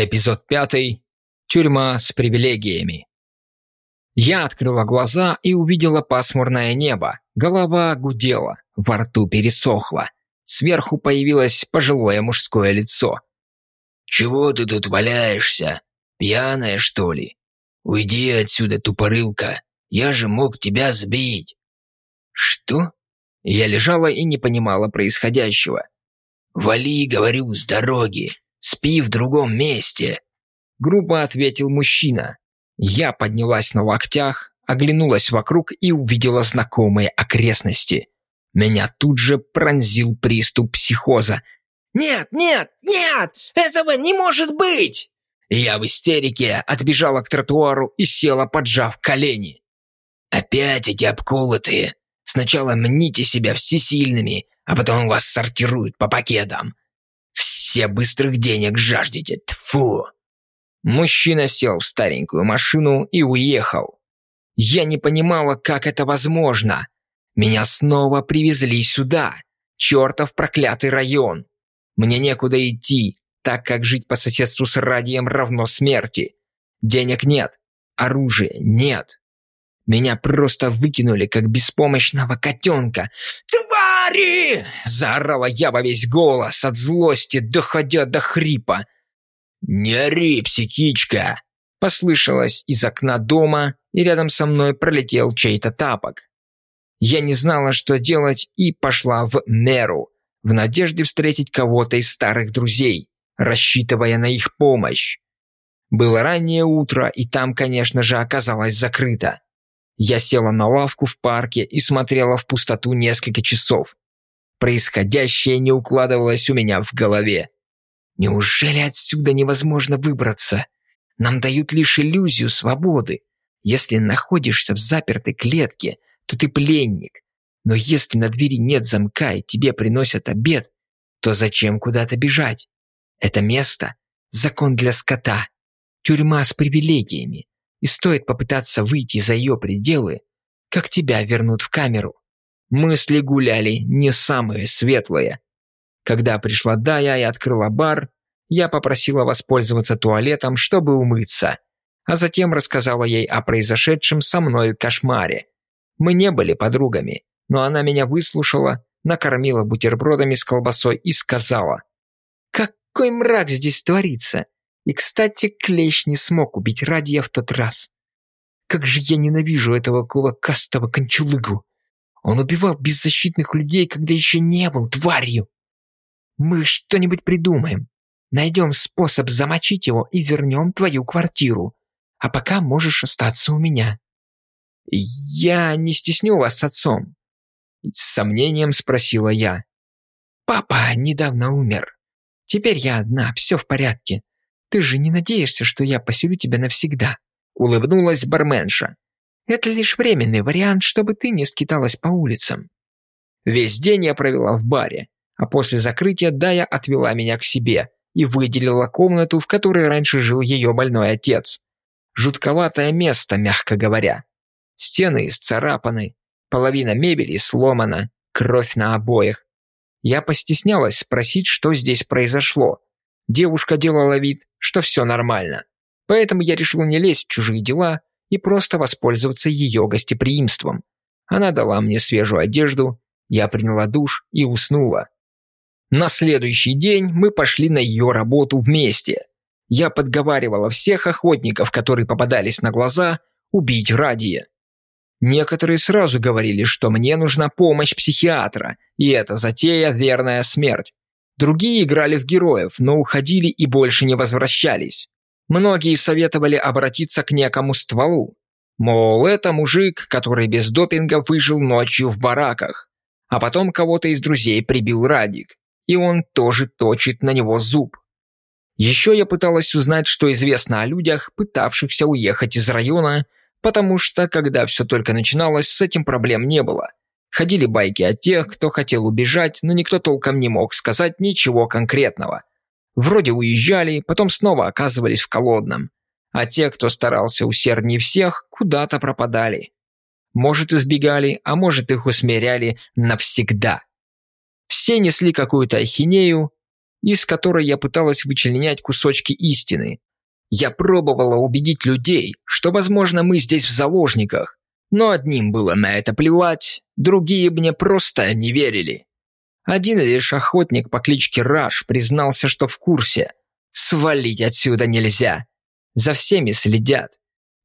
Эпизод пятый. Тюрьма с привилегиями. Я открыла глаза и увидела пасмурное небо. Голова гудела, во рту пересохла. Сверху появилось пожилое мужское лицо. «Чего ты тут валяешься? Пьяная, что ли? Уйди отсюда, тупорылка. Я же мог тебя сбить». «Что?» Я лежала и не понимала происходящего. «Вали, говорю, с дороги. Спи в другом месте!» Грубо ответил мужчина. Я поднялась на локтях, оглянулась вокруг и увидела знакомые окрестности. Меня тут же пронзил приступ психоза. «Нет, нет, нет! Этого не может быть!» Я в истерике отбежала к тротуару и села, поджав колени. «Опять эти обколотые! Сначала мните себя всесильными, а потом вас сортируют по пакетам. Все быстрых денег жаждете, тфу!» Мужчина сел в старенькую машину и уехал. Я не понимала, как это возможно. Меня снова привезли сюда. Чертов проклятый район. Мне некуда идти, так как жить по соседству с Радием равно смерти. Денег нет, оружия нет. Меня просто выкинули, как беспомощного котенка. «Твари!» – заорала я во весь голос, от злости, доходя до хрипа. «Не ори, психичка!» – послышалось из окна дома, и рядом со мной пролетел чей-то тапок. Я не знала, что делать, и пошла в меру, в надежде встретить кого-то из старых друзей, рассчитывая на их помощь. Было раннее утро, и там, конечно же, оказалось закрыто. Я села на лавку в парке и смотрела в пустоту несколько часов. Происходящее не укладывалось у меня в голове. Неужели отсюда невозможно выбраться? Нам дают лишь иллюзию свободы. Если находишься в запертой клетке, то ты пленник. Но если на двери нет замка и тебе приносят обед, то зачем куда-то бежать? Это место – закон для скота, тюрьма с привилегиями и стоит попытаться выйти за ее пределы, как тебя вернут в камеру. Мысли гуляли не самые светлые. Когда пришла Дая и открыла бар, я попросила воспользоваться туалетом, чтобы умыться, а затем рассказала ей о произошедшем со мной кошмаре. Мы не были подругами, но она меня выслушала, накормила бутербродами с колбасой и сказала, «Какой мрак здесь творится! И, кстати, Клещ не смог убить Радия в тот раз. Как же я ненавижу этого кулакастого кончулыгу. Он убивал беззащитных людей, когда еще не был тварью. Мы что-нибудь придумаем. Найдем способ замочить его и вернем твою квартиру. А пока можешь остаться у меня. Я не стесню вас с отцом. С сомнением спросила я. Папа недавно умер. Теперь я одна, все в порядке. Ты же не надеешься, что я поселю тебя навсегда?» Улыбнулась барменша. «Это лишь временный вариант, чтобы ты не скиталась по улицам». Весь день я провела в баре, а после закрытия Дая отвела меня к себе и выделила комнату, в которой раньше жил ее больной отец. Жутковатое место, мягко говоря. Стены исцарапаны, половина мебели сломана, кровь на обоях. Я постеснялась спросить, что здесь произошло, Девушка делала вид, что все нормально. Поэтому я решил не лезть в чужие дела и просто воспользоваться ее гостеприимством. Она дала мне свежую одежду, я приняла душ и уснула. На следующий день мы пошли на ее работу вместе. Я подговаривала всех охотников, которые попадались на глаза, убить Радия. Некоторые сразу говорили, что мне нужна помощь психиатра, и эта затея – верная смерть. Другие играли в героев, но уходили и больше не возвращались. Многие советовали обратиться к некому стволу. Мол, это мужик, который без допинга выжил ночью в бараках. А потом кого-то из друзей прибил Радик. И он тоже точит на него зуб. Еще я пыталась узнать, что известно о людях, пытавшихся уехать из района, потому что, когда все только начиналось, с этим проблем не было. Ходили байки о тех, кто хотел убежать, но никто толком не мог сказать ничего конкретного. Вроде уезжали, потом снова оказывались в колодном. А те, кто старался усерднее всех, куда-то пропадали. Может, избегали, а может, их усмиряли навсегда. Все несли какую-то ахинею, из которой я пыталась вычленять кусочки истины. Я пробовала убедить людей, что, возможно, мы здесь в заложниках, но одним было на это плевать, другие мне просто не верили. Один лишь охотник по кличке Раш признался, что в курсе. Свалить отсюда нельзя. За всеми следят.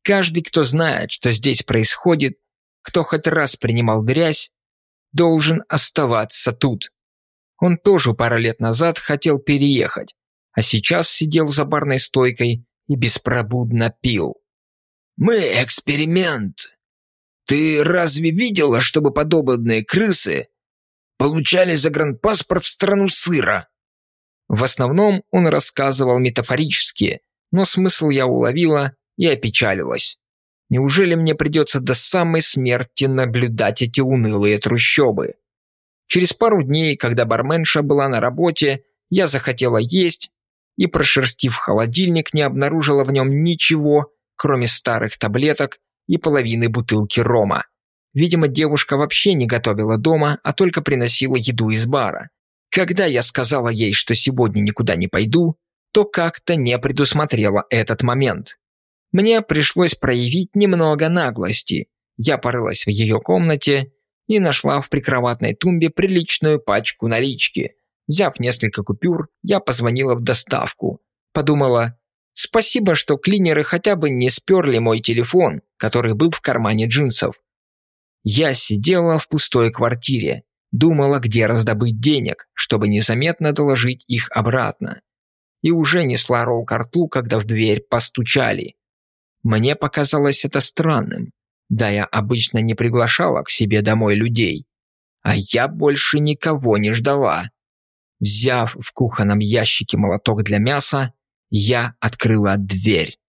Каждый, кто знает, что здесь происходит, кто хоть раз принимал грязь, должен оставаться тут. Он тоже пару лет назад хотел переехать, а сейчас сидел за барной стойкой и беспробудно пил. «Мы эксперимент. Ты разве видела, чтобы подобные крысы получали загранпаспорт в страну сыра?» В основном он рассказывал метафорически, но смысл я уловила и опечалилась. Неужели мне придется до самой смерти наблюдать эти унылые трущобы? Через пару дней, когда барменша была на работе, я захотела есть и, прошерстив холодильник, не обнаружила в нем ничего, кроме старых таблеток и половины бутылки рома. Видимо, девушка вообще не готовила дома, а только приносила еду из бара. Когда я сказала ей, что сегодня никуда не пойду, то как-то не предусмотрела этот момент. Мне пришлось проявить немного наглости. Я порылась в ее комнате и нашла в прикроватной тумбе приличную пачку налички. Взяв несколько купюр, я позвонила в доставку. Подумала, спасибо, что клинеры хотя бы не сперли мой телефон, который был в кармане джинсов. Я сидела в пустой квартире, думала, где раздобыть денег, чтобы незаметно доложить их обратно. И уже несла ролл к рту, когда в дверь постучали. Мне показалось это странным. Да я обычно не приглашала к себе домой людей. А я больше никого не ждала. Взяв в кухонном ящике молоток для мяса, я открыла дверь.